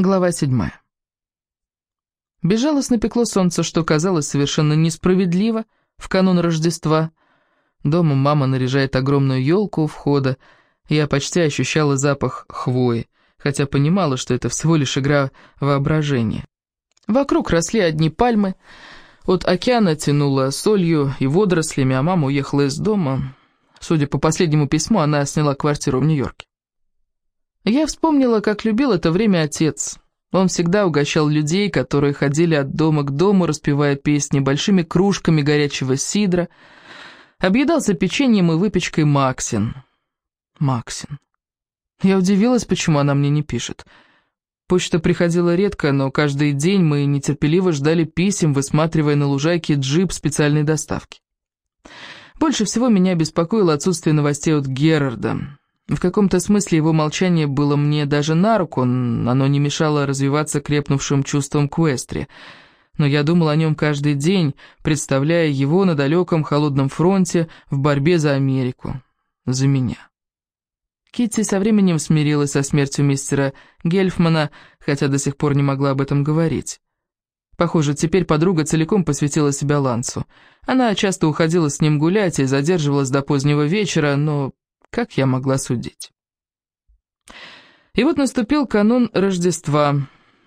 Глава седьмая. Безжалостно пекло солнце, что казалось совершенно несправедливо в канун Рождества. Дома мама наряжает огромную елку у входа. Я почти ощущала запах хвои, хотя понимала, что это всего лишь игра воображения. Вокруг росли одни пальмы. От океана тянуло солью и водорослями, а мама уехала из дома. Судя по последнему письму, она сняла квартиру в Нью-Йорке. Я вспомнила, как любил это время отец. Он всегда угощал людей, которые ходили от дома к дому, распевая песни большими кружками горячего сидра, объедался печеньем и выпечкой Максин. Максин. Я удивилась, почему она мне не пишет. Почта приходила редко, но каждый день мы нетерпеливо ждали писем, высматривая на лужайке джип специальной доставки. Больше всего меня беспокоило отсутствие новостей от Герарда. В каком-то смысле его молчание было мне даже на руку, оно не мешало развиваться крепнувшим чувством к Уэстре. Но я думал о нем каждый день, представляя его на далеком холодном фронте в борьбе за Америку. За меня. Китти со временем смирилась со смертью мистера Гельфмана, хотя до сих пор не могла об этом говорить. Похоже, теперь подруга целиком посвятила себя Лансу. Она часто уходила с ним гулять и задерживалась до позднего вечера, но как я могла судить? И вот наступил канун Рождества.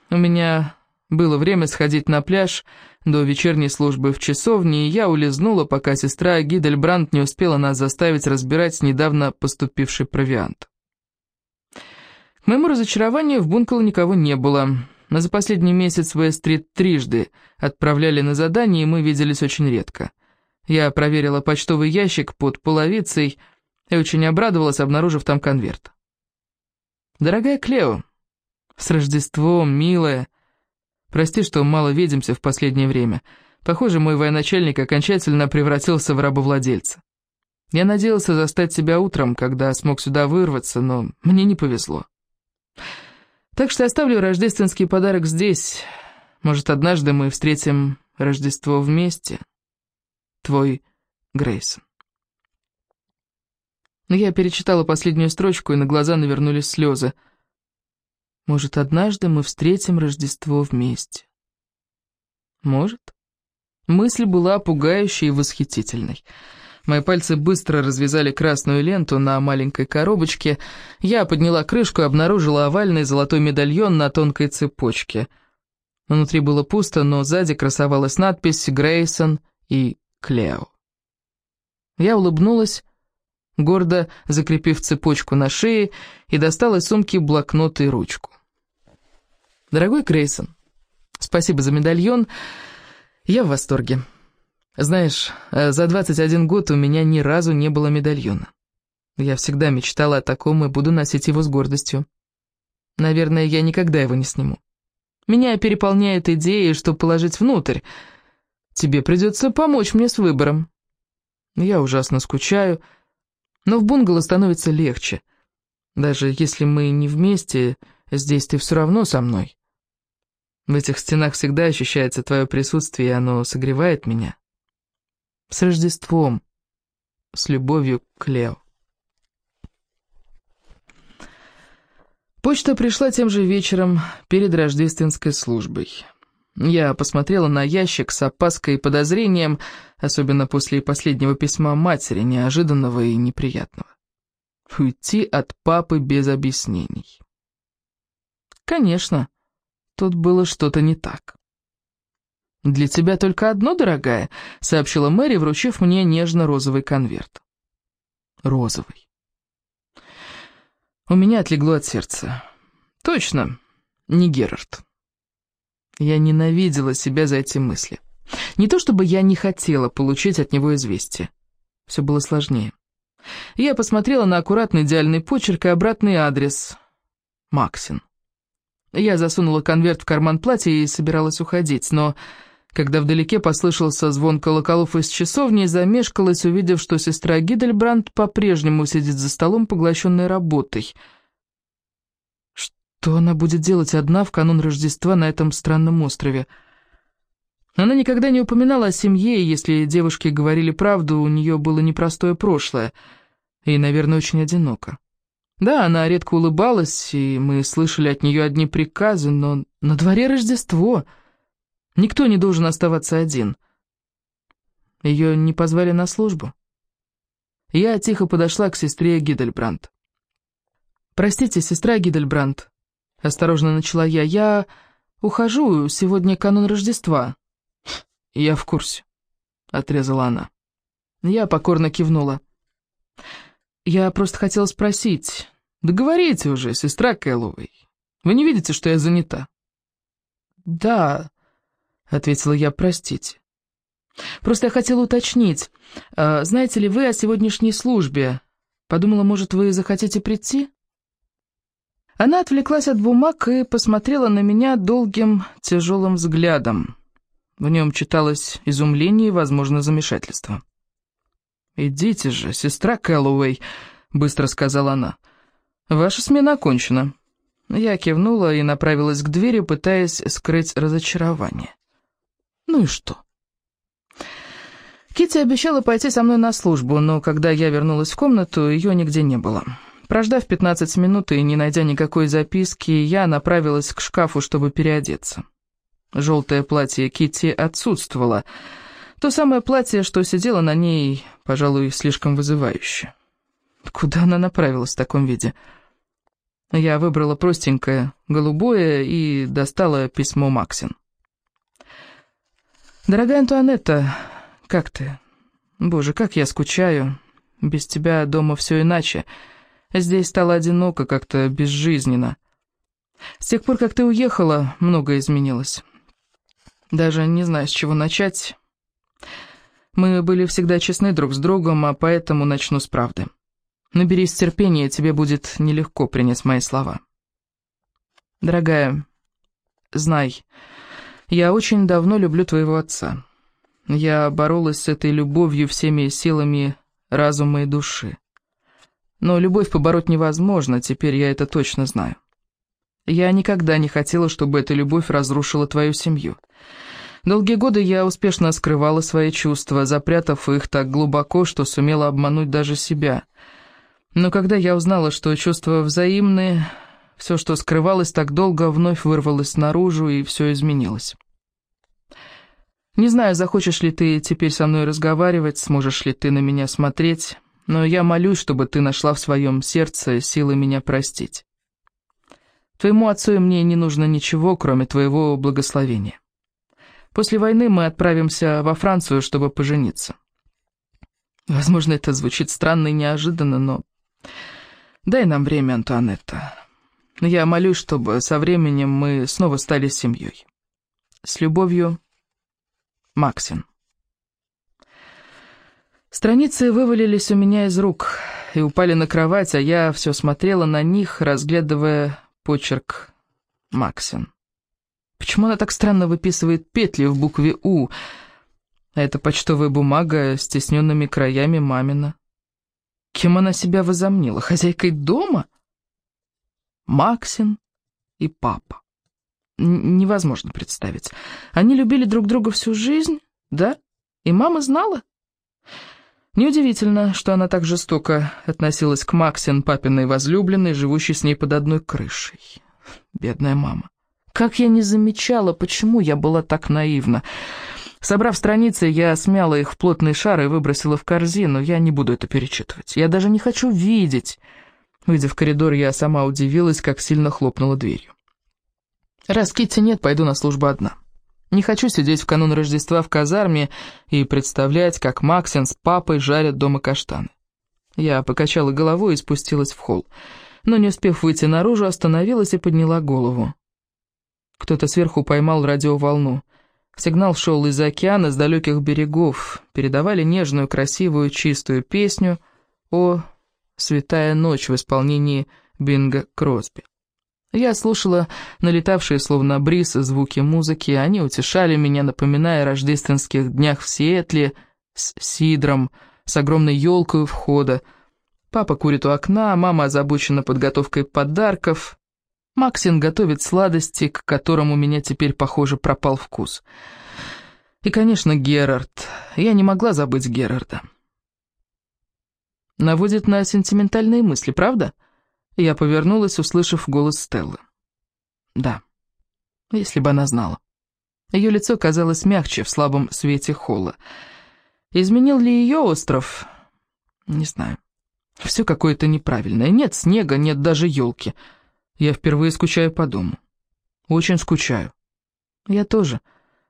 У меня было время сходить на пляж до вечерней службы в часовне, и я улизнула, пока сестра Гидельбранд не успела нас заставить разбирать недавно поступивший провиант. К моему разочарованию в Бункало никого не было. За последний месяц в Эстрит трижды отправляли на задание, и мы виделись очень редко. Я проверила почтовый ящик под половицей, и очень обрадовалась, обнаружив там конверт. «Дорогая Клео, с Рождеством, милая. Прости, что мало видимся в последнее время. Похоже, мой военачальник окончательно превратился в рабовладельца. Я надеялся застать тебя утром, когда смог сюда вырваться, но мне не повезло. Так что оставлю рождественский подарок здесь. Может, однажды мы встретим Рождество вместе. Твой Грейсон. Но я перечитала последнюю строчку, и на глаза навернулись слезы. Может, однажды мы встретим Рождество вместе. Может. Мысль была пугающей и восхитительной. Мои пальцы быстро развязали красную ленту на маленькой коробочке. Я подняла крышку и обнаружила овальный золотой медальон на тонкой цепочке. Внутри было пусто, но сзади красовалась надпись «Грейсон» и «Клео». Я улыбнулась гордо закрепив цепочку на шее, и достал из сумки блокнот и ручку. «Дорогой Крейсон, спасибо за медальон. Я в восторге. Знаешь, э, за 21 год у меня ни разу не было медальона. Я всегда мечтала о таком и буду носить его с гордостью. Наверное, я никогда его не сниму. Меня переполняет идея, что положить внутрь. Тебе придется помочь мне с выбором. Я ужасно скучаю, — но в бунгало становится легче. Даже если мы не вместе, здесь ты все равно со мной. В этих стенах всегда ощущается твое присутствие, и оно согревает меня. С Рождеством. С любовью, Клео. Почта пришла тем же вечером перед рождественской службой. Я посмотрела на ящик с опаской и подозрением, особенно после последнего письма матери, неожиданного и неприятного. Уйти от папы без объяснений. Конечно, тут было что-то не так. «Для тебя только одно, дорогая», — сообщила Мэри, вручив мне нежно-розовый конверт. Розовый. У меня отлегло от сердца. Точно, не Герард. Я ненавидела себя за эти мысли. Не то чтобы я не хотела получить от него известие. Все было сложнее. Я посмотрела на аккуратный идеальный почерк и обратный адрес. Максин. Я засунула конверт в карман платья и собиралась уходить, но когда вдалеке послышался звон колоколов из часовни, замешкалась, увидев, что сестра Гидельбранд по-прежнему сидит за столом, поглощенной работой — что она будет делать одна в канун Рождества на этом странном острове? Она никогда не упоминала о семье, если девушки говорили правду, у нее было непростое прошлое, и, наверное, очень одиноко. Да, она редко улыбалась, и мы слышали от нее одни приказы, но на дворе Рождество. Никто не должен оставаться один. Ее не позвали на службу. Я тихо подошла к сестре Гидельбранд. «Простите, сестра Гидельбранд», — осторожно начала я, — «я ухожу, сегодня канун Рождества». «Я в курсе», — отрезала она. Я покорно кивнула. «Я просто хотела спросить. Да говорите уже, сестра Кэллоуэй. Вы не видите, что я занята?» «Да», — ответила я, — «простите». Просто я хотела уточнить. А, знаете ли вы о сегодняшней службе? Подумала, может, вы захотите прийти?» Она отвлеклась от бумаг и посмотрела на меня долгим, тяжелым взглядом. В нем читалось изумление и, возможно, замешательство. «Идите же, сестра Кэллоуэй», — быстро сказала она. «Ваша смена окончена». Я кивнула и направилась к двери, пытаясь скрыть разочарование. «Ну и что?» Китти обещала пойти со мной на службу, но когда я вернулась в комнату, ее нигде не было. Прождав 15 минут и не найдя никакой записки, я направилась к шкафу, чтобы переодеться. Желтое платье Китти отсутствовало. То самое платье, что сидело на ней, пожалуй, слишком вызывающе. Куда она направилась в таком виде? Я выбрала простенькое, голубое, и достала письмо Максин. «Дорогая Антуанетта, как ты? Боже, как я скучаю. Без тебя дома все иначе. Здесь стало одиноко, как-то безжизненно. С тех пор, как ты уехала, многое изменилось. Даже не знаю, с чего начать. Мы были всегда честны друг с другом, а поэтому начну с правды. Наберись терпения, тебе будет нелегко принять мои слова. Дорогая, знай, я очень давно люблю твоего отца. Я боролась с этой любовью всеми силами разума и души. Но любовь побороть невозможно, теперь я это точно знаю. Я никогда не хотела, чтобы эта любовь разрушила твою семью. Долгие годы я успешно скрывала свои чувства, запрятав их так глубоко, что сумела обмануть даже себя. Но когда я узнала, что чувства взаимные, все, что скрывалось так долго, вновь вырвалось наружу, и все изменилось. Не знаю, захочешь ли ты теперь со мной разговаривать, сможешь ли ты на меня смотреть, но я молюсь, чтобы ты нашла в своем сердце силы меня простить. Твоему отцу и мне не нужно ничего, кроме твоего благословения. После войны мы отправимся во Францию, чтобы пожениться. Возможно, это звучит странно и неожиданно, но... Дай нам время, Антуанетта. Я молюсь, чтобы со временем мы снова стали семьей. С любовью, Максин. Страницы вывалились у меня из рук и упали на кровать, а я все смотрела на них, разглядывая почерк Максин. Почему она так странно выписывает петли в букве «У», это почтовая бумага с тесненными краями мамина? Кем она себя возомнила? Хозяйкой дома? Максин и папа невозможно представить. Они любили друг друга всю жизнь, да? И мама знала? Неудивительно, что она так жестоко относилась к Максин, папиной возлюбленной, живущей с ней под одной крышей. Бедная мама. Как я не замечала, почему я была так наивна. Собрав страницы, я смяла их в плотный шар и выбросила в корзину. Я не буду это перечитывать. Я даже не хочу видеть. Выйдя в коридор, я сама удивилась, как сильно хлопнула дверью. Раз Китти нет, пойду на службу одна. Не хочу сидеть в канун Рождества в казарме и представлять, как Максин с папой жарят дома каштаны. Я покачала головой и спустилась в холл, но не успев выйти наружу, остановилась и подняла голову. Кто-то сверху поймал радиоволну. Сигнал шел из океана, с далеких берегов, передавали нежную, красивую, чистую песню о «Святая ночь» в исполнении Бинга Кросби. Я слушала налетавшие словно бриз звуки музыки, они утешали меня, напоминая о рождественских днях в Сиэтле с Сидром, с огромной елкой у входа. Папа курит у окна, мама озабочена подготовкой подарков. Максин готовит сладости, к которым у меня теперь, похоже, пропал вкус. И, конечно, Герард. Я не могла забыть Герарда. Наводит на сентиментальные мысли, правда? Я повернулась, услышав голос Стеллы. Да, если бы она знала. Ее лицо казалось мягче в слабом свете холла. Изменил ли ее остров? Не знаю. Все какое-то неправильное. Нет снега, нет даже елки. Я впервые скучаю по дому. Очень скучаю. Я тоже,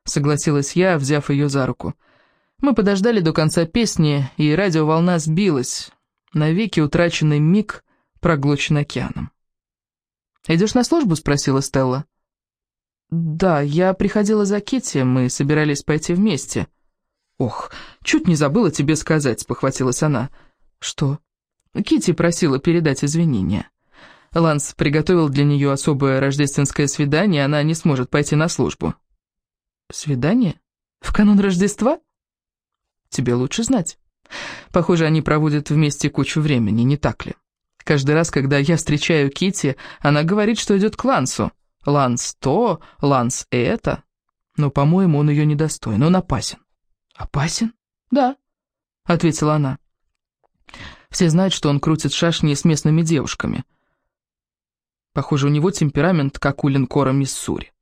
согласилась я, взяв ее за руку. Мы подождали до конца песни, и радиоволна сбилась. Навеки утраченный миг проглочен океаном. «Идешь на службу?» — спросила Стелла. «Да, я приходила за Китти, мы собирались пойти вместе». «Ох, чуть не забыла тебе сказать», — похватилась она. «Что?» Китти просила передать извинения. Ланс приготовил для нее особое рождественское свидание, она не сможет пойти на службу. «Свидание? В канун Рождества?» «Тебе лучше знать. Похоже, они проводят вместе кучу времени, не так ли? Каждый раз, когда я встречаю Китти, она говорит, что идет к Лансу. Ланс то, Ланс это. Но, по-моему, он ее недостоин, он опасен». «Опасен?» «Да», — ответила она. Все знают, что он крутит шашни с местными девушками. Похоже, у него темперамент, как у линкора Миссури.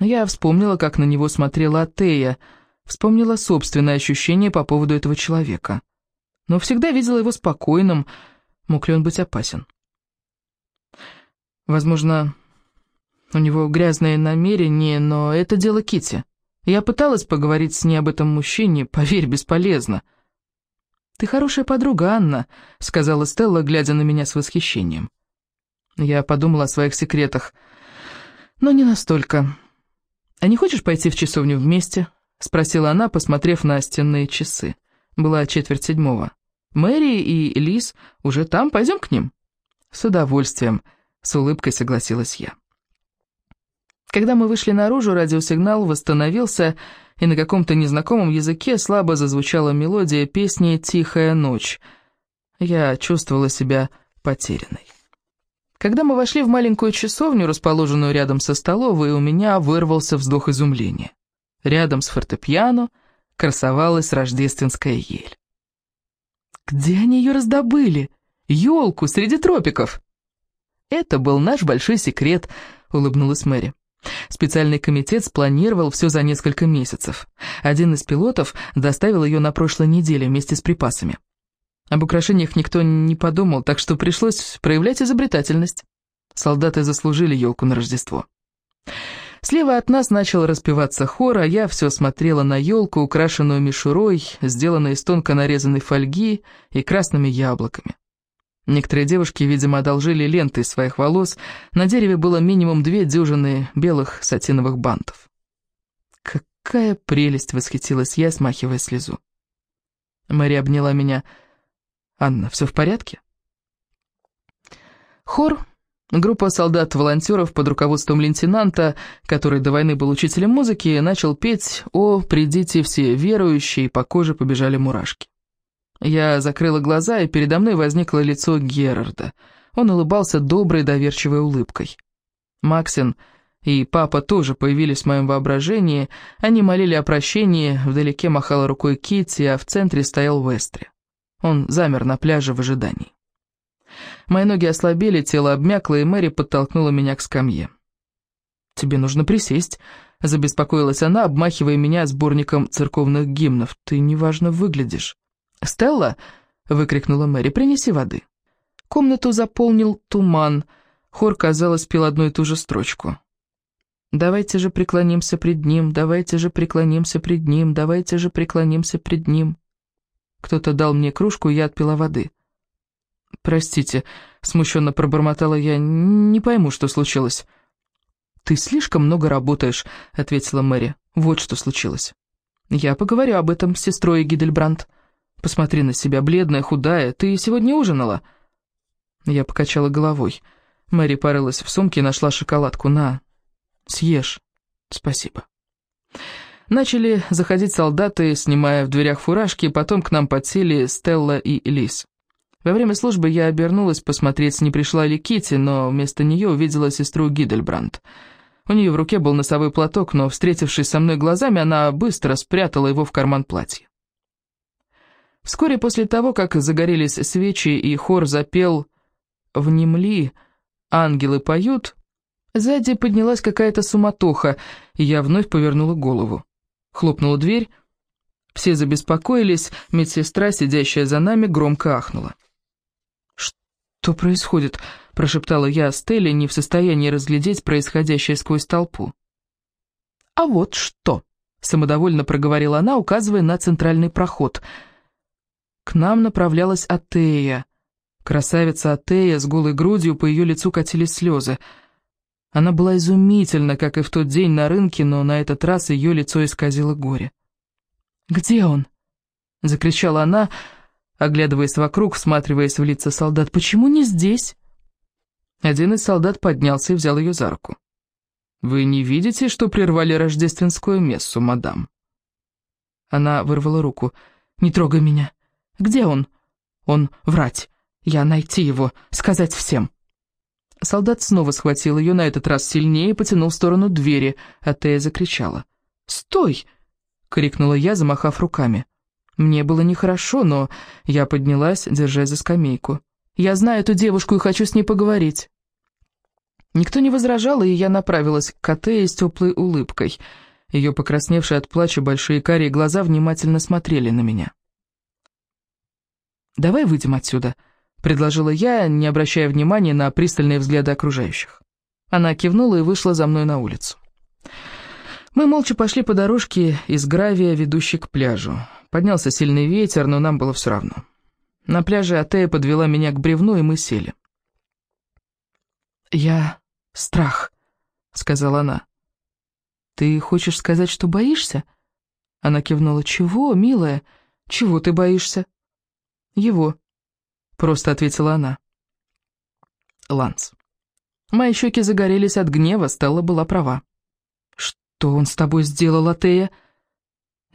Я вспомнила, как на него смотрела Атея, вспомнила собственное ощущение по поводу этого человека. Но всегда видела его спокойным, мог ли он быть опасен. Возможно, у него грязные намерения, но это дело Кити. Я пыталась поговорить с ней об этом мужчине, поверь, бесполезно. «Ты хорошая подруга, Анна», — сказала Стелла, глядя на меня с восхищением. Я подумала о своих секретах, но не настолько. «А не хочешь пойти в часовню вместе?» — спросила она, посмотрев на стенные часы. Была четверть седьмого. «Мэри и Лиз уже там, пойдем к ним?» «С удовольствием», — с улыбкой согласилась я. Когда мы вышли наружу, радиосигнал восстановился, и на каком-то незнакомом языке слабо зазвучала мелодия песни «Тихая ночь». Я чувствовала себя потерянной. Когда мы вошли в маленькую часовню, расположенную рядом со столовой, у меня вырвался вздох изумления. Рядом с фортепиано красовалась рождественская ель. «Где они ее раздобыли? Елку среди тропиков!» «Это был наш большой секрет», — улыбнулась Мэри. Специальный комитет спланировал все за несколько месяцев. Один из пилотов доставил ее на прошлой неделе вместе с припасами. Об украшениях никто не подумал, так что пришлось проявлять изобретательность. Солдаты заслужили елку на Рождество. Слева от нас начал распеваться хор, а я все смотрела на елку, украшенную мишурой, сделанной из тонко нарезанной фольги и красными яблоками. Некоторые девушки, видимо, одолжили ленты своих волос. На дереве было минимум две дюжины белых сатиновых бантов. «Какая прелесть!» — восхитилась я, смахивая слезу. Мэри обняла меня. «Анна, все в порядке?» Хор, группа солдат-волонтеров под руководством лейтенанта, который до войны был учителем музыки, начал петь «О, придите все верующие», по коже побежали мурашки. Я закрыла глаза, и передо мной возникло лицо Герарда. Он улыбался доброй, доверчивой улыбкой. Максин и папа тоже появились в моем воображении. Они молили о прощении, вдалеке махала рукой Китти, а в центре стоял Вестри. Он замер на пляже в ожидании. Мои ноги ослабели, тело обмякло, и Мэри подтолкнула меня к скамье. «Тебе нужно присесть», — забеспокоилась она, обмахивая меня сборником церковных гимнов. «Ты неважно выглядишь». «Стелла!» — выкрикнула Мэри. «Принеси воды». Комнату заполнил туман. Хор, казалось, пел одну и ту же строчку. «Давайте же преклонимся пред ним, давайте же преклонимся пред ним, давайте же преклонимся пред ним». Кто-то дал мне кружку, и я отпила воды. «Простите», — смущенно пробормотала я, — «не пойму, что случилось». «Ты слишком много работаешь», — ответила Мэри. «Вот что случилось». «Я поговорю об этом с сестрой Гидельбрандт». Посмотри на себя, бледная, худая. Ты сегодня ужинала?» Я покачала головой. Мэри порылась в сумке и нашла шоколадку. «На, съешь. Спасибо». Начали заходить солдаты, снимая в дверях фуражки, потом к нам подсели Стелла и Лис. Во время службы я обернулась посмотреть, не пришла ли Кити, но вместо нее увидела сестру Гидельбранд. У нее в руке был носовой платок, но, встретившись со мной глазами, она быстро спрятала его в карман платья. Вскоре после того, как загорелись свечи и хор запел внемли, ангелы поют, сзади поднялась какая-то суматоха, и я вновь повернула голову. Хлопнула дверь, все забеспокоились, медсестра, сидящая за нами, громко ахнула. «Что происходит?» – прошептала я Стелле, не в состоянии разглядеть происходящее сквозь толпу. «А вот что!» — самодовольно проговорила она, указывая на центральный проход. К нам направлялась Атея. Красавица Атея с голой грудью, по ее лицу катились слезы. Она была изумительна, как и в тот день на рынке, но на этот раз ее лицо исказило горе. «Где он?» — закричала она, оглядываясь вокруг, всматриваясь в лица солдат. «Почему не здесь?» Один из солдат поднялся и взял ее за руку. «Вы не видите, что прервали рождественскую мессу, мадам?» Она вырвала руку. «Не трогай меня. Где он?» «Он врать. Я найти его, сказать всем». Солдат снова схватил ее, на этот раз сильнее, и потянул в сторону двери, а Тея закричала. «Стой!» — крикнула я, замахав руками. Мне было нехорошо, но я поднялась, держась за скамейку. «Я знаю эту девушку и хочу с ней поговорить». Никто не возражал, и я направилась к Катее с теплой улыбкой. Ее покрасневшие от плача большие карие глаза внимательно смотрели на меня. «Давай выйдем отсюда», — предложила я, не обращая внимания на пристальные взгляды окружающих. Она кивнула и вышла за мной на улицу. Мы молча пошли по дорожке из гравия, ведущей к пляжу. Поднялся сильный ветер, но нам было все равно. На пляже Атея подвела меня к бревну, и мы сели. «Я страх», — сказала она. «Ты хочешь сказать, что боишься?» Она кивнула. «Чего, милая? Чего ты боишься?» «Его», — просто ответила она. Ланс. Мои щеки загорелись от гнева, Стелла была права. «Что он с тобой сделал, Атея?»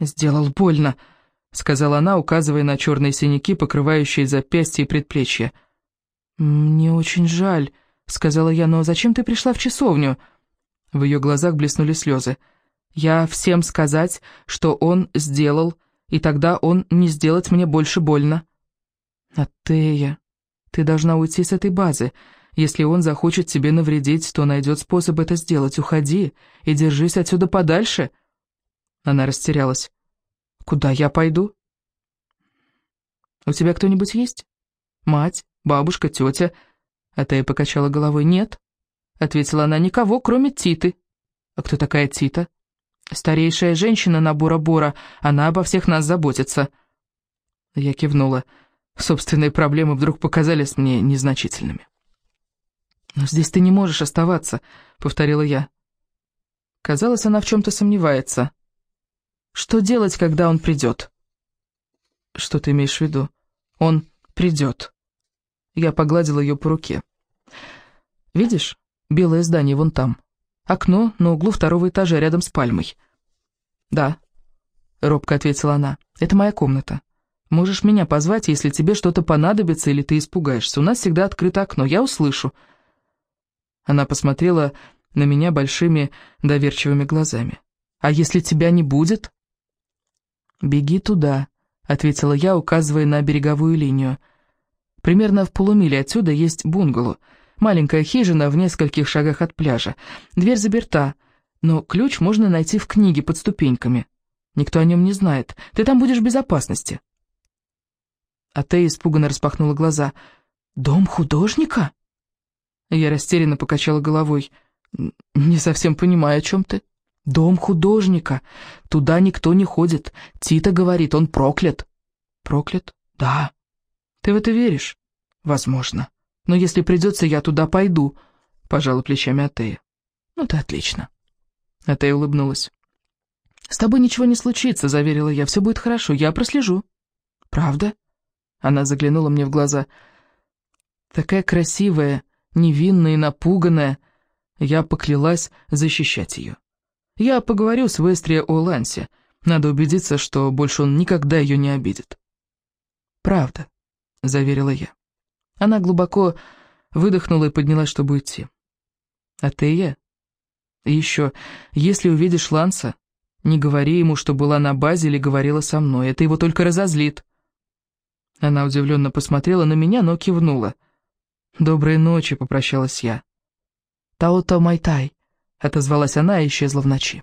«Сделал больно», — сказала она, указывая на черные синяки, покрывающие запястья и предплечья. «Мне очень жаль», — сказала я, — «но зачем ты пришла в часовню?» В ее глазах блеснули слезы. «Я всем сказать, что он сделал, и тогда он не сделать мне больше больно». «Атея, ты должна уйти с этой базы. Если он захочет тебе навредить, то найдет способ это сделать. Уходи и держись отсюда подальше». Она растерялась. «Куда я пойду?» «У тебя кто-нибудь есть? Мать, бабушка, тетя?» А Атея покачала головой. «Нет», — ответила она, — «никого, кроме Титы». «А кто такая Тита?» «Старейшая женщина на Бора-Бора. Она обо всех нас заботится». Я кивнула. Собственные проблемы вдруг показались мне незначительными. «Но здесь ты не можешь оставаться», — повторила я. Казалось, она в чем-то сомневается. «Что делать, когда он придет?» «Что ты имеешь в виду?» «Он придет». Я погладила ее по руке. «Видишь, белое здание вон там. Окно на углу второго этажа рядом с пальмой». «Да», — робко ответила она, — «это моя комната. Можешь меня позвать, если тебе что-то понадобится или ты испугаешься. У нас всегда открыто окно, я услышу». Она посмотрела на меня большими доверчивыми глазами. «А если тебя не будет?» «Беги туда», — ответила я, указывая на береговую линию. Примерно в полумиле отсюда есть бунгало. Маленькая хижина в нескольких шагах от пляжа. Дверь заперта, но ключ можно найти в книге под ступеньками. Никто о нем не знает. Ты там будешь в безопасности. А Тея испуганно распахнула глаза. «Дом художника?» Я растерянно покачала головой. «Не совсем понимаю, о чем ты». «Дом художника. Туда никто не ходит. Тита говорит, он проклят». «Проклят? Да. Ты в это веришь? Возможно. Но если придется, я туда пойду, пожала плечами Атея. Ну ты отлично. Атея улыбнулась. С тобой ничего не случится, заверила я, все будет хорошо, я прослежу. Правда? Она заглянула мне в глаза. Такая красивая, невинная и напуганная. Я поклялась защищать ее. Я поговорю с Вестри о Лансе. Надо убедиться, что больше он никогда ее не обидит. Правда. — заверила я. Она глубоко выдохнула и поднялась, чтобы уйти. «А ты я?» «И еще, если увидишь Ланса, не говори ему, что была на базе или говорила со мной, это его только разозлит». Она удивленно посмотрела на меня, но кивнула. «Доброй ночи», — попрощалась я. «Таото Майтай», — отозвалась она и исчезла в ночи.